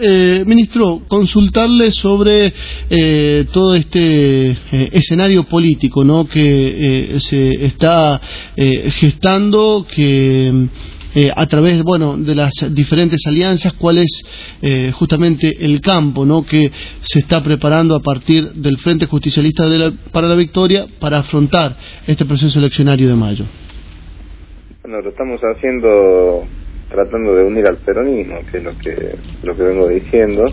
Eh, ministro, consultarle sobre eh, todo este eh, escenario político ¿no? que se está gestando, que a través bueno, de las diferentes alianzas, cuál es justamente el campo ¿no? que se está preparando a partir del Frente Justicialista de la- para la Victoria para afrontar este proceso eleccionario de mayo. Bueno, lo estamos haciendo tratando de unir al peronismo, que es lo que lo que vengo diciendo,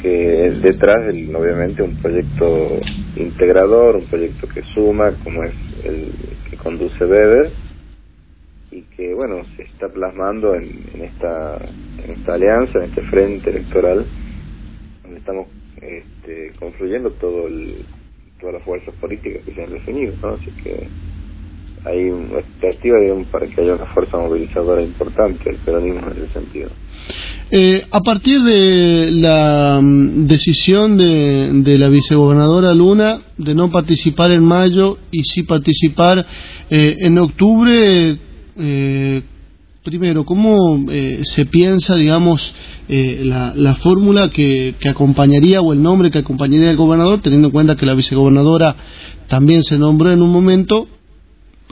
que detrás del, obviamente un proyecto integrador, un proyecto que suma, como es el que conduce Weber, y que bueno se está plasmando en, en esta en esta alianza, en este frente electoral, donde estamos este, confluyendo todo el, todas las fuerzas políticas que se han definido, ¿no? Así que hay una expectativa para que haya una fuerza movilizadora importante del peronismo en ese sentido. Eh, a partir de la mm, decisión de, de la vicegobernadora Luna de no participar en mayo y sí participar eh, en octubre, eh, primero, ¿cómo eh, se piensa, digamos, eh, la, la fórmula que, que acompañaría o el nombre que acompañaría al gobernador, teniendo en cuenta que la vicegobernadora también se nombró en un momento?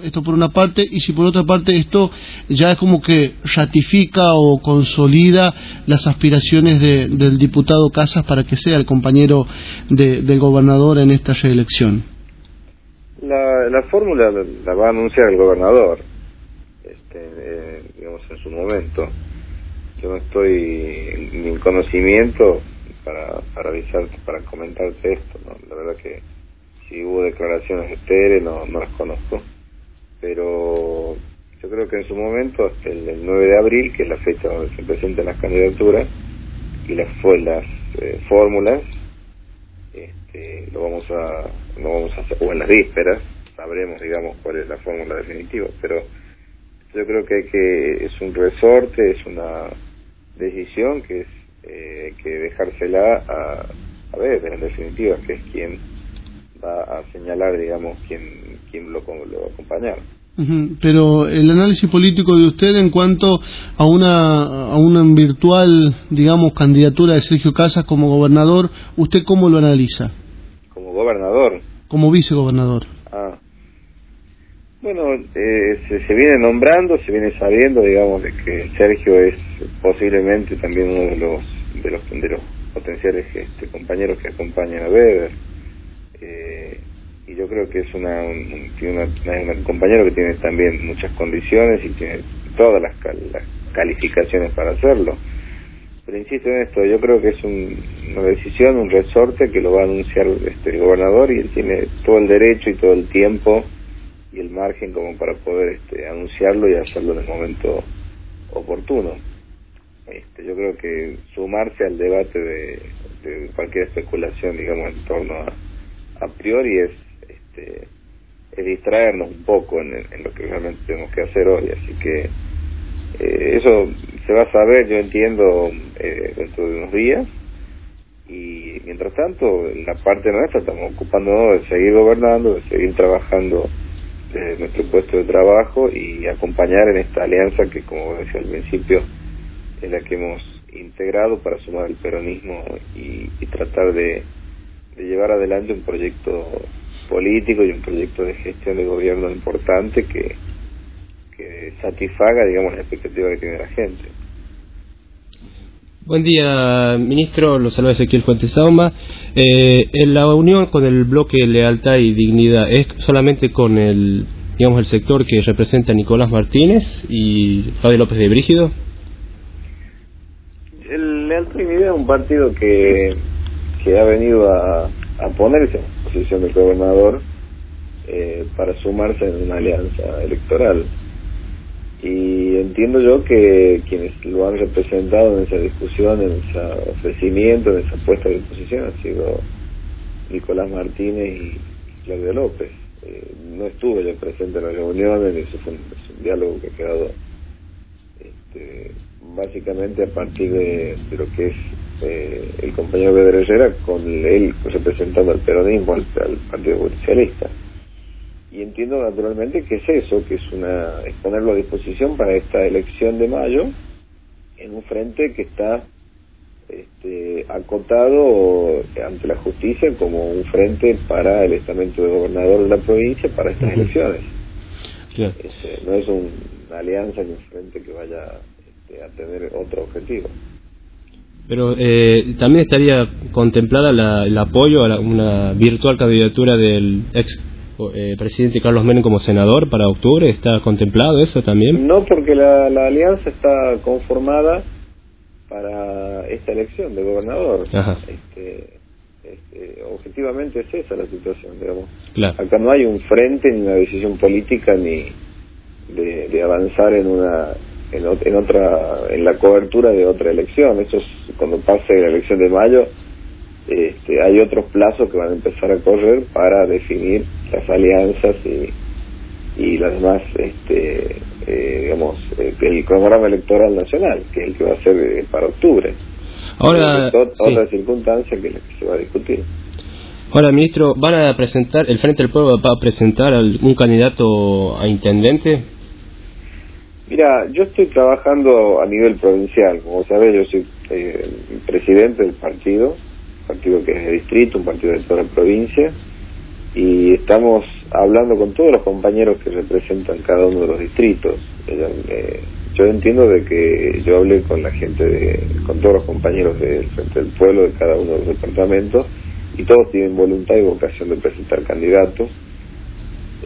Esto por una parte, y si por otra parte esto ya es como que ratifica o consolida las aspiraciones de- del diputado Casas para que sea el compañero de- del gobernador en esta reelección. La, la fórmula la, va a anunciar el gobernador, este, eh, digamos, en su momento. Yo no estoy en en conocimiento para, para avisarte, para comentarte esto. ¿no? La verdad que si hubo declaraciones de Tere, no, no las conozco. Pero yo creo que en su momento, hasta el, el 9 de abril, que es la fecha donde se presentan las candidaturas y las, las eh, fórmulas, este, lo vamos a lo vamos a hacer o en las vísperas sabremos digamos cuál es la fórmula definitiva pero yo creo que que es un resorte es una decisión que es eh, que dejársela a a ver en definitiva que es quien va a señalar digamos quién quién lo, lo va a acompañar Pero el análisis político de usted en cuanto a una, a una virtual, digamos, candidatura de Sergio Casas como gobernador, ¿usted cómo lo analiza? como gobernador Como vicegobernador. Ah. Bueno, eh, se, se viene nombrando, se viene sabiendo, digamos, de que Sergio es posiblemente también uno de los de los, de los potenciales este, compañeros que acompañan a Weber. Eh, y yo creo que es una, un, tiene una- un compañero que tiene también muchas condiciones y tiene todas las, cal- las calificaciones para hacerlo. Pero insisto en esto, yo creo que es un- una decisión, un resorte que lo va a anunciar este, el gobernador y él tiene todo el derecho y todo el tiempo y el margen como para poder este, anunciarlo y hacerlo en el momento oportuno. Este, yo creo que sumarse al debate de, de cualquier especulación, digamos, en torno a, a priori es, este, es distraernos un poco en, lo que realmente tenemos que hacer hoy. Así que eh, eso se va a saber, yo entiendo, eh, dentro de unos días. Y mientras tanto, en la parte nuestra estamos ocupándonos de seguir gobernando, de seguir trabajando desde nuestro puesto de trabajo y acompañar en esta alianza que, como decía al principio, es la que hemos integrado para sumar el peronismo y, y tratar de, de llevar adelante un proyecto político y un proyecto de gestión de gobierno importante que, que satisfaga, digamos, la expectativa que tiene la gente. Buen día, ministro. Los saluda Ezequiel Fuentes Sauma. Eh, en la unión con el bloque Lealtad y Dignidad, ¿es solamente con el, digamos, el sector que representa Nicolás Martínez y Fabio López de Brígido? El Lealtad y Dignidad es un partido que, que ha venido a, ponerse en posición del gobernador eh, para sumarse en una alianza electoral. Y entiendo yo que quienes lo han representado en esa discusión, en ese ofrecimiento, en esa puesta de disposición, han sido Nicolás Martínez y Claudio López. Eh, no estuve yo presente en las reuniones, eso fue un, un diálogo que ha quedado este, básicamente a partir de, de lo que es eh, el compañero Pedro Herrera con él representando al peronismo, al, al Partido Socialista. Y entiendo naturalmente que es eso, que es una es ponerlo a disposición para esta elección de mayo en un frente que está este, acotado ante la justicia como un frente para el estamento de gobernador de la provincia para estas elecciones. Este, no es una alianza ni un frente que vaya este, a tener otro objetivo. Pero eh, también estaría contemplada el apoyo a una virtual candidatura del ex eh, presidente Carlos Menem como senador para octubre. ¿Está contemplado eso también? No, porque la, alianza está conformada para esta elección de gobernador. Este, este, objetivamente es esa la situación, digamos. Acá no hay un frente ni una decisión política ni de avanzar en una en, en, otra en la cobertura de otra elección. Eso es cuando pase la elección de mayo. Este, hay otros plazos que van a empezar a correr para definir las alianzas y, y las demás, este, eh, digamos, eh, el cronograma electoral nacional, que es el que va a ser eh, para octubre. Ahora, otra circunstancia que, que se va a discutir. Ahora, ministro, ¿van a presentar, el Frente del Pueblo va a presentar un candidato a intendente? Mira, yo estoy trabajando a nivel provincial, como sabes, yo soy eh, presidente del partido, partido que es de distrito, un partido de toda la provincia, y estamos hablando con todos los compañeros que representan cada uno de los distritos. Eh, yo entiendo de que yo hablé con la gente, de, con todos los compañeros del Frente del Pueblo de cada uno de los departamentos, y todos tienen voluntad y vocación de presentar candidatos.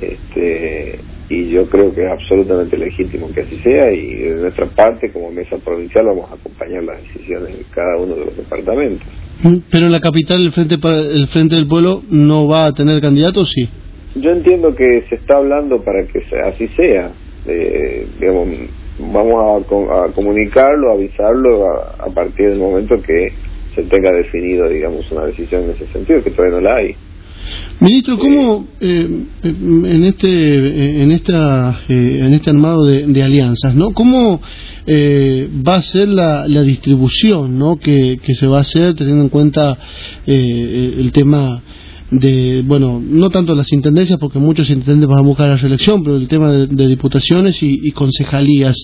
Este, y yo creo que es absolutamente legítimo que así sea y de nuestra parte como mesa provincial vamos a acompañar las decisiones de cada uno de los departamentos. Mm, pero en la capital el Frente el Frente del Pueblo no va a tener candidatos, sí. Yo entiendo que se está hablando para que así sea. Eh, digamos, vamos a, comunicarlo, a avisarlo a, a partir del momento que se tenga definido, digamos, una decisión en ese sentido, que todavía no la hay. Ministro, ¿cómo eh, en este en esta eh, en este armado de, alianzas, no? ¿Cómo eh, va a ser la, distribución, no? Que, se va a hacer teniendo en cuenta el tema de, bueno, no tanto las intendencias, porque muchos intendentes van a buscar la reelección, pero el tema de, diputaciones y, concejalías.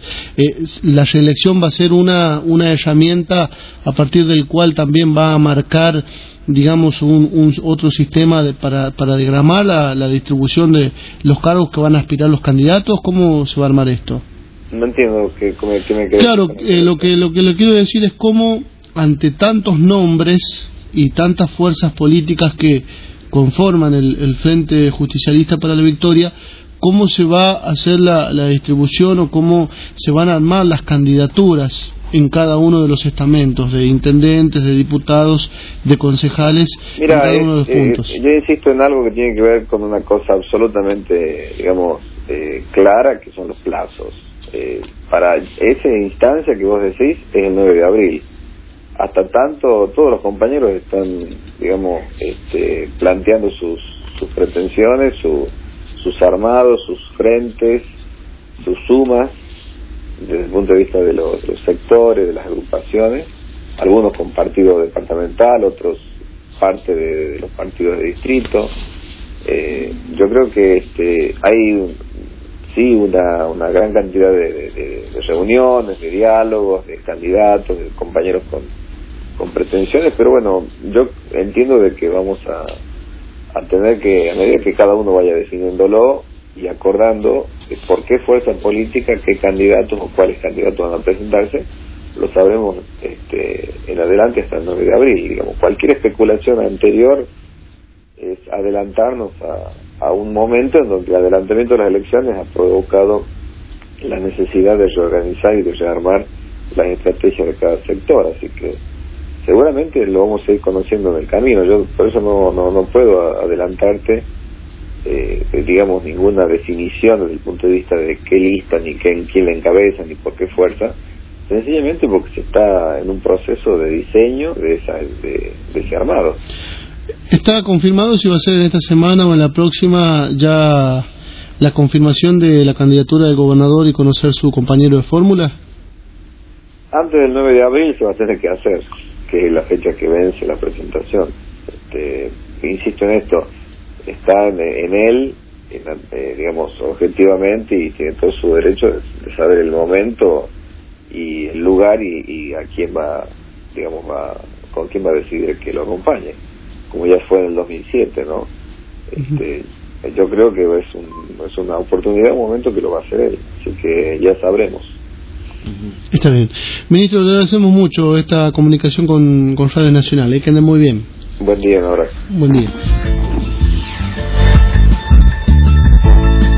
la reelección va a ser una, una herramienta a partir del cual también va a marcar digamos, un, otro sistema para, para diagramar la, distribución de los cargos que van a aspirar los candidatos? ¿Cómo se va a armar esto? No entiendo que, me Claro, eh, lo, que, lo que le quiero decir es cómo, ante tantos nombres y tantas fuerzas políticas que conforman el, Frente Justicialista para la Victoria, cómo se va a hacer la, la distribución o cómo se van a armar las candidaturas en cada uno de los estamentos, de intendentes, de diputados, de concejales, Mira, en cada uno de los eh, puntos. yo insisto en algo que tiene que ver con una cosa absolutamente, digamos, eh, clara, que son los plazos. Eh, para esa instancia que vos decís es el 9 de abril. Hasta tanto, todos los compañeros están, digamos, este, planteando sus, sus pretensiones, sus armados, sus frentes, sus sumas, desde el punto de vista de los, sectores, de las agrupaciones, algunos con partido departamental, otros parte de, los partidos de distrito. Eh, yo creo que este, hay sí una, una gran cantidad de, reuniones, de diálogos, de candidatos, de compañeros con, con pretensiones, pero bueno, yo entiendo de que vamos a, a tener que, a medida que cada uno vaya definiéndolo, y acordando por qué fuerza política, qué candidatos o cuáles candidatos van a presentarse, lo sabremos este, en adelante hasta el 9 de abril. Digamos, cualquier especulación anterior es adelantarnos a, a un momento en donde el adelantamiento de las elecciones ha provocado la necesidad de reorganizar y de rearmar las estrategias de cada sector. Así que seguramente lo vamos a ir conociendo en el camino. Yo por eso no, no, no puedo adelantarte eh, digamos, ninguna definición desde el punto de vista de qué lista, ni quién, quién la encabeza, ni por qué fuerza, sencillamente porque se está en un proceso de diseño de, esa, de, ese armado. ¿Está confirmado si va a ser en esta semana o en la próxima ya la confirmación de la candidatura del gobernador y conocer su compañero de fórmula? Antes del 9 de abril se va a tener que hacer, que es la fecha que vence la presentación. Este, insisto en esto, está en, él, eh, digamos, objetivamente y tiene todo su derecho de, saber el momento y el lugar y, a quién va digamos, va, con quién va a decidir que lo acompañe, como ya fue en el 2007, ¿no? Este, yo creo que es, un, es una oportunidad, un momento que lo va a hacer él, así que ya sabremos. Está bien. Ministro, le agradecemos mucho esta comunicación con, con Radio Nacional, ¿eh? que ande muy bien. Buen día, un abrazo. Buen día.